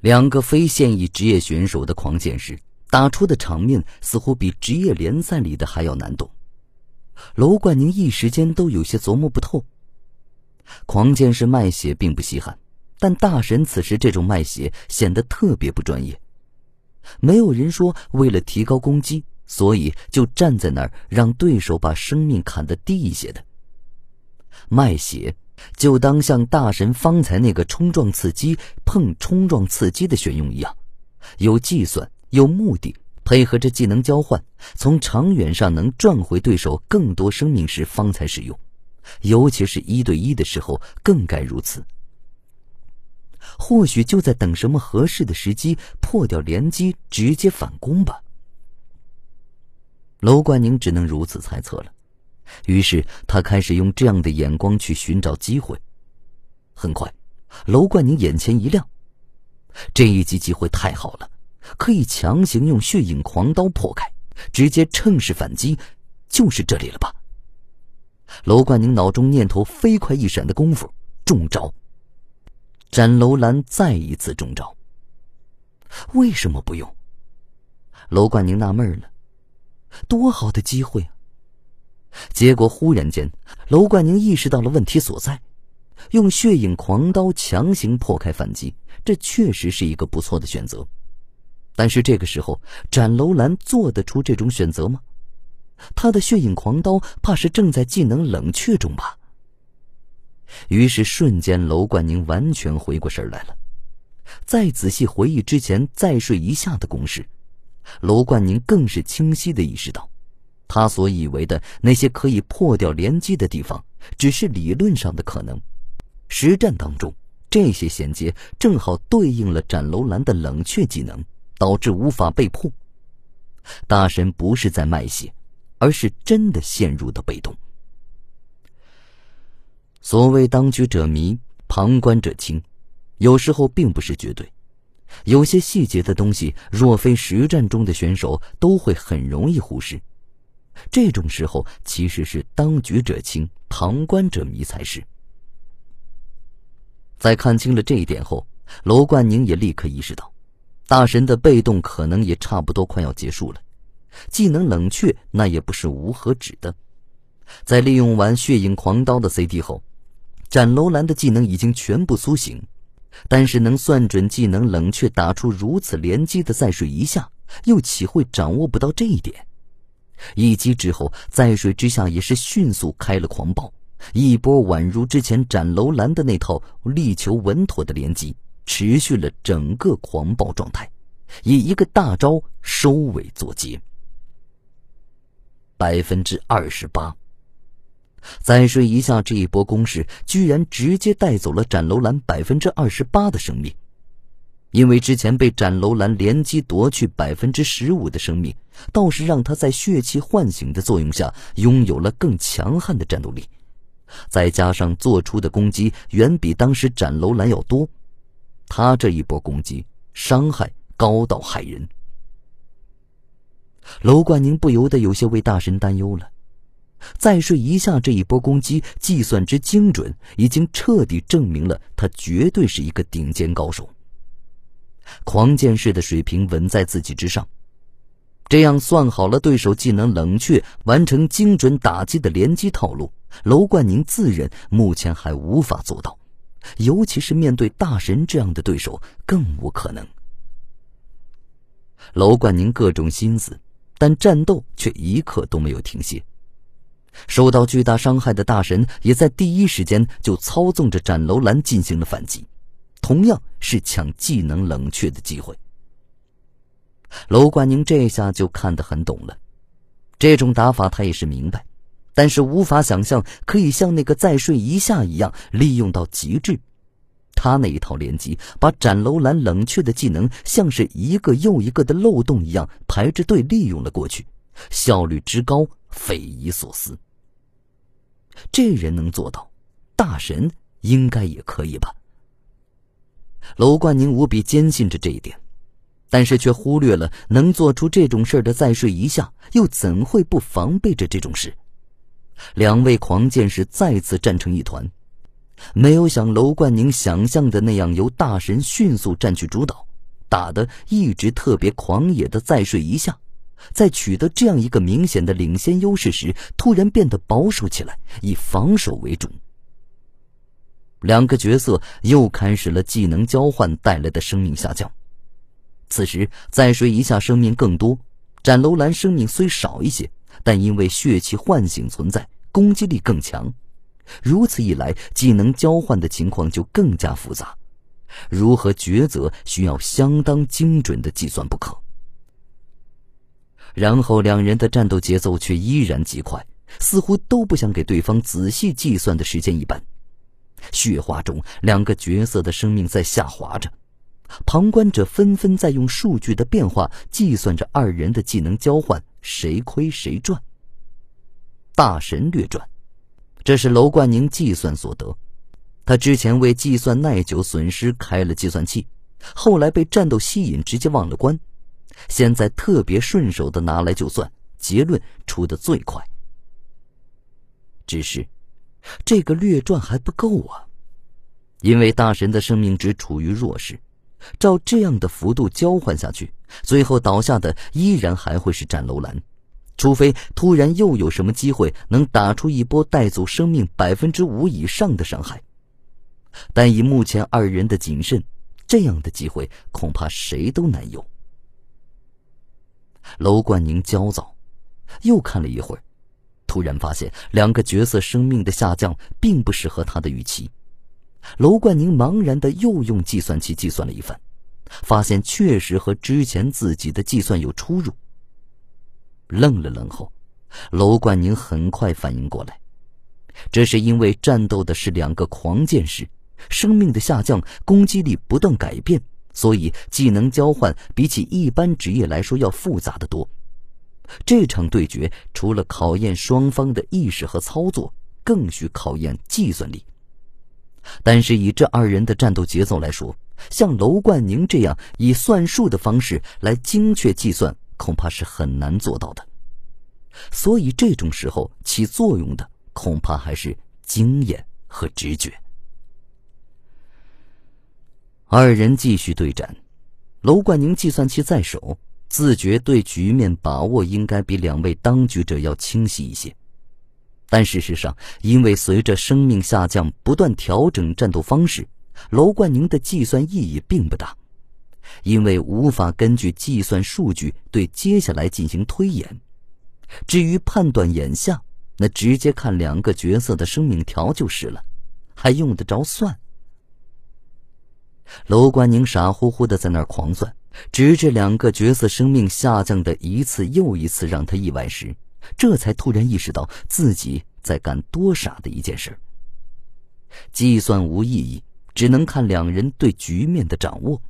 两个非现役职业选手的狂剑士打出的场面，似乎比职业联赛里的还要难懂。楼冠宁一时间都有些琢磨不透。狂剑士卖血并不稀罕，但大神此时这种卖血显得特别不专业。没有人说为了提高攻击，所以就站在那儿让对手把生命砍得低一些的。卖血。就当像大神方才那个冲撞刺激碰冲撞刺激的选用一样，有计算、有目的，配合着技能交换，从长远上能赚回对手更多生命时方才使用，尤其是一对一的时候更该如此。或许就在等什么合适的时机破掉连击，直接反攻吧。楼冠宁只能如此猜测了。于是他开始用这样的眼光去寻找机会。很快，楼冠宁眼前一亮，这一击机会太好了，可以强行用血影狂刀破开，直接趁势反击，就是这里了吧？楼冠宁脑中念头飞快一闪的功夫，中招。斩楼兰再一次中招。为什么不用？楼冠宁纳闷了，多好的机会啊！结果忽然间，楼冠宁意识到了问题所在，用血影狂刀强行破开反击，这确实是一个不错的选择。但是这个时候，斩楼兰做得出这种选择吗？他的血影狂刀怕是正在技能冷却中吧。于是瞬间，楼冠宁完全回过神来了。再仔细回忆之前再睡一下的攻势，楼冠宁更是清晰的意识到。他所以为的那些可以破掉连击的地方，只是理论上的可能。实战当中，这些衔接正好对应了斩楼兰的冷却技能，导致无法被破。大神不是在卖血，而是真的陷入的被动。所谓当局者迷，旁观者清，有时候并不是绝对。有些细节的东西，若非实战中的选手，都会很容易忽视。这种时候其实是当局者清，旁观者迷才是。在看清了这一点后，楼冠宁也立刻意识到，大神的被动可能也差不多快要结束了。技能冷却那也不是无何止的。在利用完血影狂刀的 CD 后，斩楼兰的技能已经全部苏醒，但是能算准技能冷却打出如此连击的再水一下，又岂会掌握不到这一点？一击之后，在水之下也是迅速开了狂暴，一波宛如之前斩楼兰的那套力求稳妥的连击，持续了整个狂暴状态，以一个大招收尾作结。百分之二十八，再睡一下这一波攻势，居然直接带走了斩楼兰百分之二十八的生命。因为之前被斩楼兰连击夺去百分之十五的生命，倒是让他在血气唤醒的作用下拥有了更强悍的战斗力，再加上做出的攻击远比当时斩楼兰要多，他这一波攻击伤害高到骇人。楼冠宁不由得有些为大神担忧了，再睡一下这一波攻击计算之精准，已经彻底证明了他绝对是一个顶尖高手。狂剑士的水平稳在自己之上，这样算好了对手技能冷却，完成精准打击的连击套路，楼冠宁自认目前还无法做到，尤其是面对大神这样的对手更无可能。楼冠宁各种心思，但战斗却一刻都没有停歇。受到巨大伤害的大神也在第一时间就操纵着斩楼兰进行了反击。同样是抢技能冷却的机会。楼冠宁这下就看得很懂了，这种打法他也是明白，但是无法想象可以像那个再睡一下一样利用到极致。他那一套连击，把斩楼兰冷却的技能像是一个又一个的漏洞一样排着队利用了过去，效率之高，匪夷所思。这人能做到，大神应该也可以吧？楼冠宁无比坚信着这一点，但是却忽略了能做出这种事的再睡一下，又怎会不防备着这种事？两位狂剑士再次战成一团，没有像楼冠宁想象的那样由大神迅速占据主导，打的一直特别狂野的再睡一下，在取得这样一个明显的领先优势时，突然变得保守起来，以防守为主。两个角色又开始了技能交换带来的生命下降。此时再睡一下生命更多，斩楼兰生命虽少一些，但因为血气唤醒存在，攻击力更强。如此一来，技能交换的情况就更加复杂，如何抉择需要相当精准的计算不可。然后两人的战斗节奏却依然极快，似乎都不想给对方仔细计算的时间一般。血花中，两个角色的生命在下滑着，旁观者纷纷在用数据的变化计算着二人的技能交换，谁亏谁赚。大神略传，这是楼冠宁计算所得。他之前为计算耐久损失开了计算器，后来被战斗吸引，直接忘了关，现在特别顺手的拿来就算，结论出的最快。只是。这个略传还不够啊，因为大神的生命值处于弱势，照这样的幅度交换下去，最后倒下的依然还会是战楼兰，除非突然又有什么机会能打出一波带走生命百分之五以上的伤害。但以目前二人的谨慎，这样的机会恐怕谁都难有。楼冠宁焦躁，又看了一会儿。突然发现两个角色生命的下降并不适合他的预期，楼冠宁茫然的又用计算器计算了一番，发现确实和之前自己的计算有出入。愣了愣后，楼冠宁很快反应过来，这是因为战斗的是两个狂剑士，生命的下降，攻击力不断改变，所以技能交换比起一般职业来说要复杂的多。这场对决除了考验双方的意识和操作，更需考验计算力。但是以这二人的战斗节奏来说，像楼冠宁这样以算术的方式来精确计算，恐怕是很难做到的。所以这种时候起作用的，恐怕还是经验和直觉。二人继续对战，楼冠宁计算器在手。自觉对局面把握应该比两位当局者要清晰一些，但事实上，因为随着生命下降不断调整战斗方式，楼冠宁的计算意义并不大，因为无法根据计算数据对接下来进行推演。至于判断眼下，那直接看两个角色的生命条就是了，还用得着算？楼冠宁傻乎乎的在那儿狂算。直至两个角色生命下降的一次又一次让他意外时，这才突然意识到自己在干多傻的一件事。计算无意义，只能看两人对局面的掌握。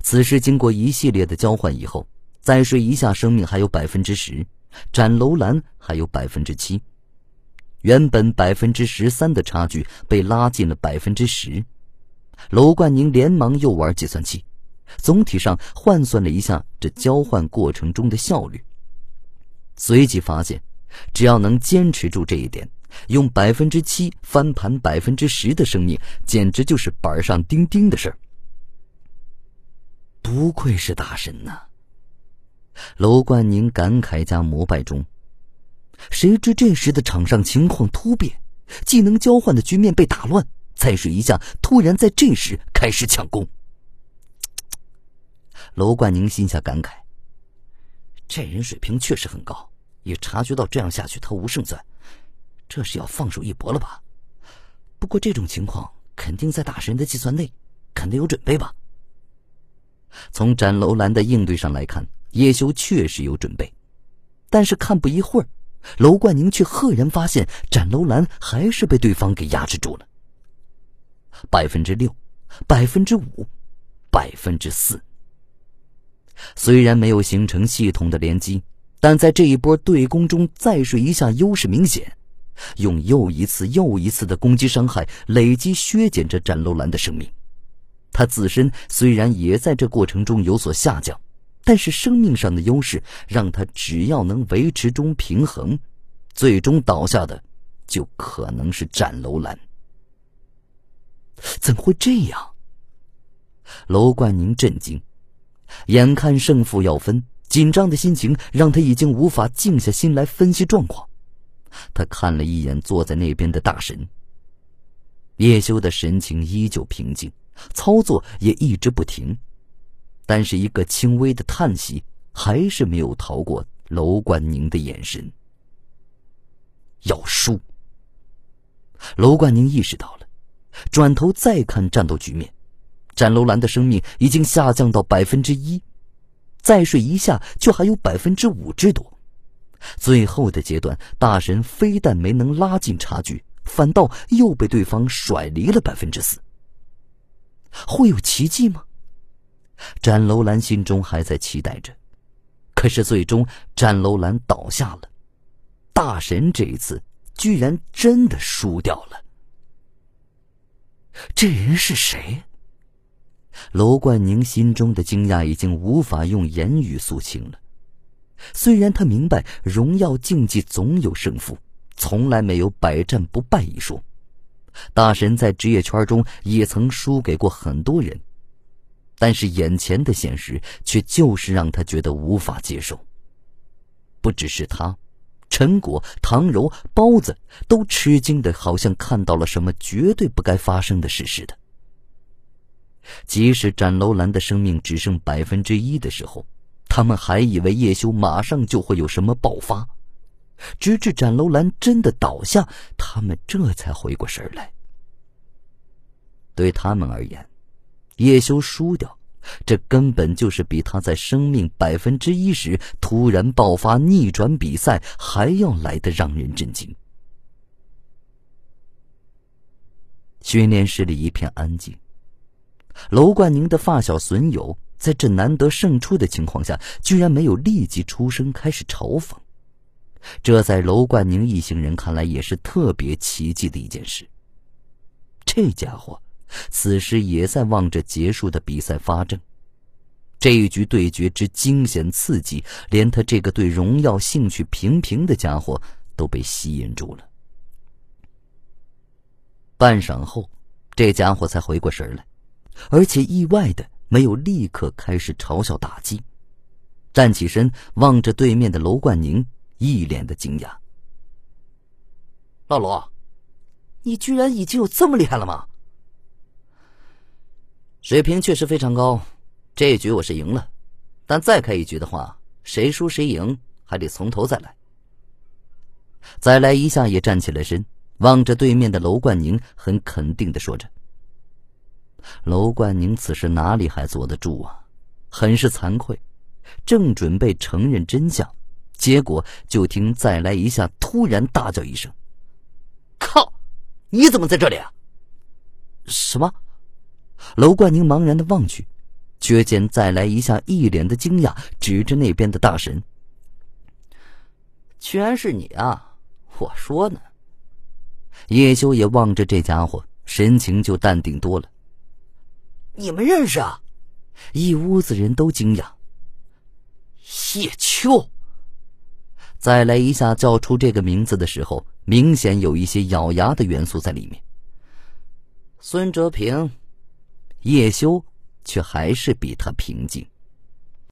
此时经过一系列的交换以后，再睡一下生命还有百分之十，斩楼兰还有百分之七，原本百分之十三的差距被拉近了百分之十。楼冠宁连忙又玩计算器。总体上换算了一下这交换过程中的效率，随即发现，只要能坚持住这一点，用百分之七翻盘百分之十的生命，简直就是板上钉钉的事儿。不愧是大神呐！楼冠宁感慨加膜拜中，谁知这时的场上情况突变，技能交换的局面被打乱，蔡水一下突然在这时开始抢攻。楼冠宁心下感慨：“这人水平确实很高，也察觉到这样下去他无胜算，这是要放手一搏了吧？不过这种情况肯定在大神的计算内，肯定有准备吧？”从斩楼兰的应对上来看，叶修确实有准备，但是看不一会儿，楼冠宁却赫然发现斩楼兰还是被对方给压制住了。百分之六，百分之五，百分之四。虽然没有形成系统的连击，但在这一波对攻中再睡一下优势明显，用又一次又一次的攻击伤害累积削减着斩楼兰的生命。他自身虽然也在这过程中有所下降，但是生命上的优势让他只要能维持中平衡，最终倒下的就可能是斩楼兰。怎么会这样？楼冠宁震惊，眼看胜负要分，紧张的心情让他已经无法静下心来分析状况。他看了一眼坐在那边的大神，叶修的神情依旧平静，操作也一直不停，但是一个轻微的叹息还是没有逃过楼冠宁的眼神。要输。楼冠宁意识到了，转头再看战斗局面，斩楼兰的生命已经下降到百分之一，再睡一下就还有百分之五之多。最后的阶段，大神非但没能拉近差距，反倒又被对方甩离了百分之四。会有奇迹吗？斩楼兰心中还在期待着，可是最终斩楼兰倒下了，大神这一次。居然真的输掉了！这人是谁？楼冠宁心中的惊讶已经无法用言语诉清了。虽然他明白荣耀竞技总有胜负，从来没有百战不败一说，大神在职业圈中也曾输给过很多人，但是眼前的现实却就是让他觉得无法接受。不只是他。陈果、唐柔、包子都吃惊的，好像看到了什么绝对不该发生的事似的。即使展楼兰的生命只剩百分之一的时候，他们还以为叶修马上就会有什么爆发，直至展楼兰真的倒下，他们这才回过神来。对他们而言，叶修输掉。这根本就是比他在生命百分之一时突然爆发逆转比赛还要来的让人震惊。训练室里一片安静。楼冠宁的发小损友在这难得胜出的情况下，居然没有立即出声开始嘲讽，这在楼冠宁一行人看来也是特别奇迹的一件事。这家伙。此时也在望着结束的比赛发怔。这一局对决之惊险刺激，连他这个对荣耀兴趣平平的家伙都被吸引住了。半晌后，这家伙才回过神来，而且意外的没有立刻开始嘲笑打击，站起身望着对面的楼冠宁，一脸的惊讶：“老罗，你居然已经有这么厉害了吗？”水平确实非常高，这一局我是赢了，但再开一局的话，谁输谁赢还得从头再来。再来一下也站起了身，望着对面的楼冠宁，很肯定的说着。楼冠宁此时哪里还坐得住啊？很是惭愧，正准备承认真相，结果就听再来一下突然大叫一声：“靠！你怎么在这里啊？”什么？楼冠宁茫然的望去，却见再来一下，一脸的惊讶，指着那边的大神：“居然是你啊！我说呢。”叶修也望着这家伙，神情就淡定多了。“你们认识啊？”一屋子人都惊讶。叶秋，再来一下叫出这个名字的时候，明显有一些咬牙的元素在里面。孙哲平。叶修却还是比他平静。